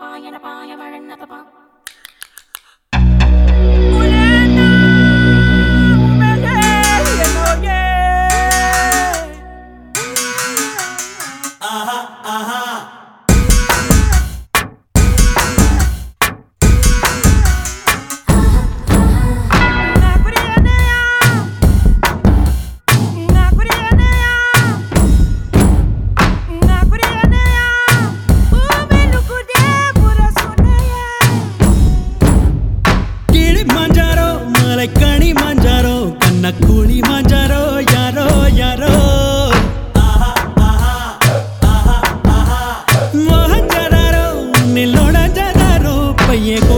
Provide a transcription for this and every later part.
பாய பாய மழை நகப்பா नकुळी माझ्या रो यारो यारो मोहन जरा रो निलोडा जरा रो पये को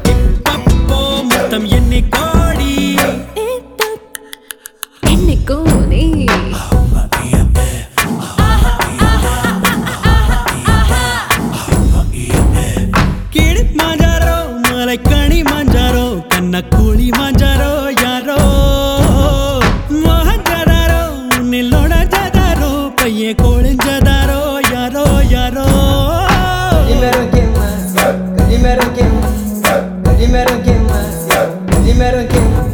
Limeranquinho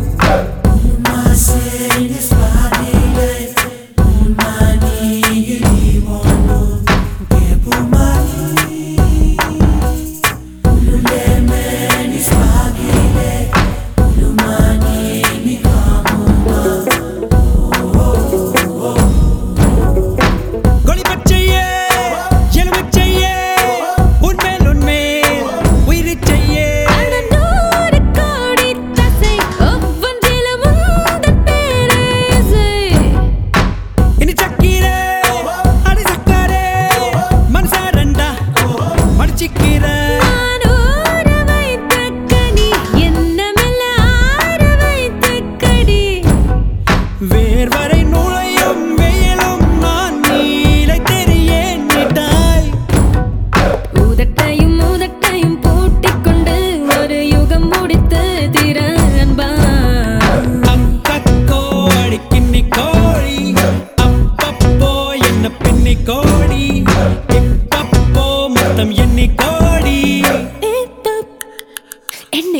te querer.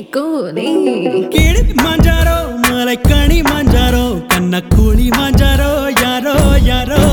కోని కీడి మాంజారో మలక్కణి మాంజారో కన్న కూలి మాంజారో యారో యారో.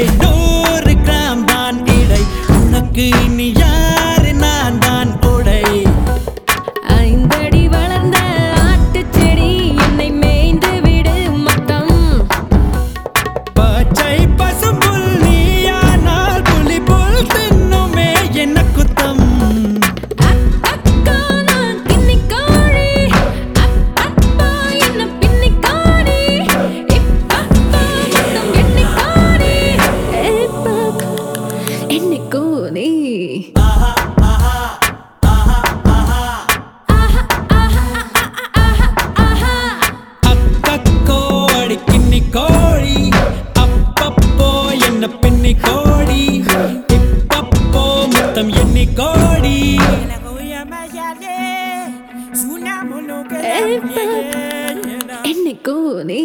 நூறு கிராம் தான் இடை. உனக்கு என்னைக்கோ நீ. கோழி அப்பப்போ என்ன பெண்ணி கோடி இப்பப்போ மொத்தம் எண்ணி கோடி என்னைக்கோ நீ.